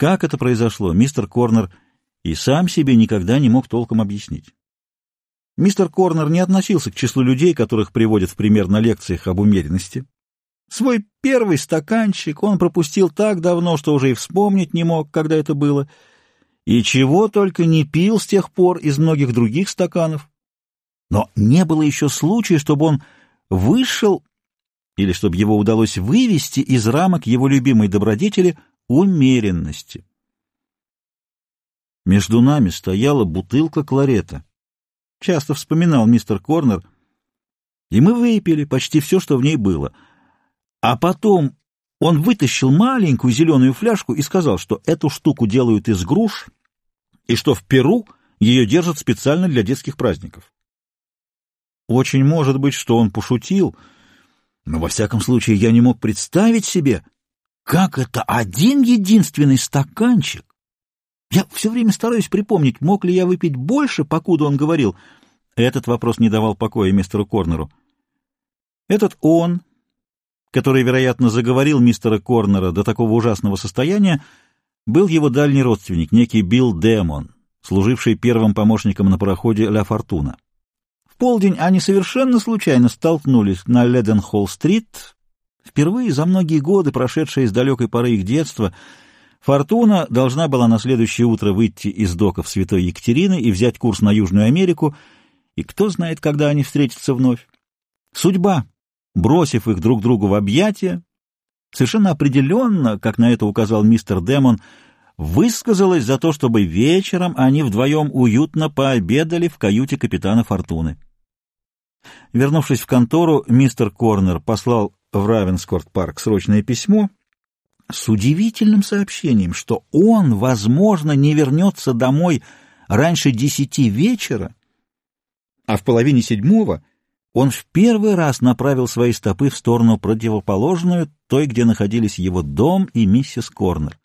Как это произошло, мистер Корнер и сам себе никогда не мог толком объяснить. Мистер Корнер не относился к числу людей, которых приводят в пример на лекциях об умеренности. Свой первый стаканчик он пропустил так давно, что уже и вспомнить не мог, когда это было, и чего только не пил с тех пор из многих других стаканов. Но не было еще случая, чтобы он вышел или чтобы его удалось вывести из рамок его любимой добродетели умеренности. Между нами стояла бутылка кларета. Часто вспоминал мистер Корнер, и мы выпили почти все, что в ней было — а потом он вытащил маленькую зеленую фляжку и сказал, что эту штуку делают из груш, и что в Перу ее держат специально для детских праздников. Очень может быть, что он пошутил, но во всяком случае я не мог представить себе, как это один единственный стаканчик. Я все время стараюсь припомнить, мог ли я выпить больше, покуда он говорил. Этот вопрос не давал покоя мистеру Корнеру. Этот он, который, вероятно, заговорил мистера Корнера до такого ужасного состояния, был его дальний родственник, некий Билл Демон, служивший первым помощником на пароходе «Ля Фортуна». В полдень они совершенно случайно столкнулись на Леденхолл-стрит, впервые за многие годы, прошедшие с далекой поры их детства, Фортуна должна была на следующее утро выйти из доков Святой Екатерины и взять курс на Южную Америку, и кто знает, когда они встретятся вновь. Судьба бросив их друг другу в объятия, совершенно определенно, как на это указал мистер Демон, высказалась за то, чтобы вечером они вдвоем уютно пообедали в каюте капитана Фортуны. Вернувшись в контору, мистер Корнер послал в Равенскорт-парк срочное письмо с удивительным сообщением, что он, возможно, не вернется домой раньше десяти вечера, а в половине седьмого он в первый раз направил свои стопы в сторону противоположную, той, где находились его дом и миссис Корнер.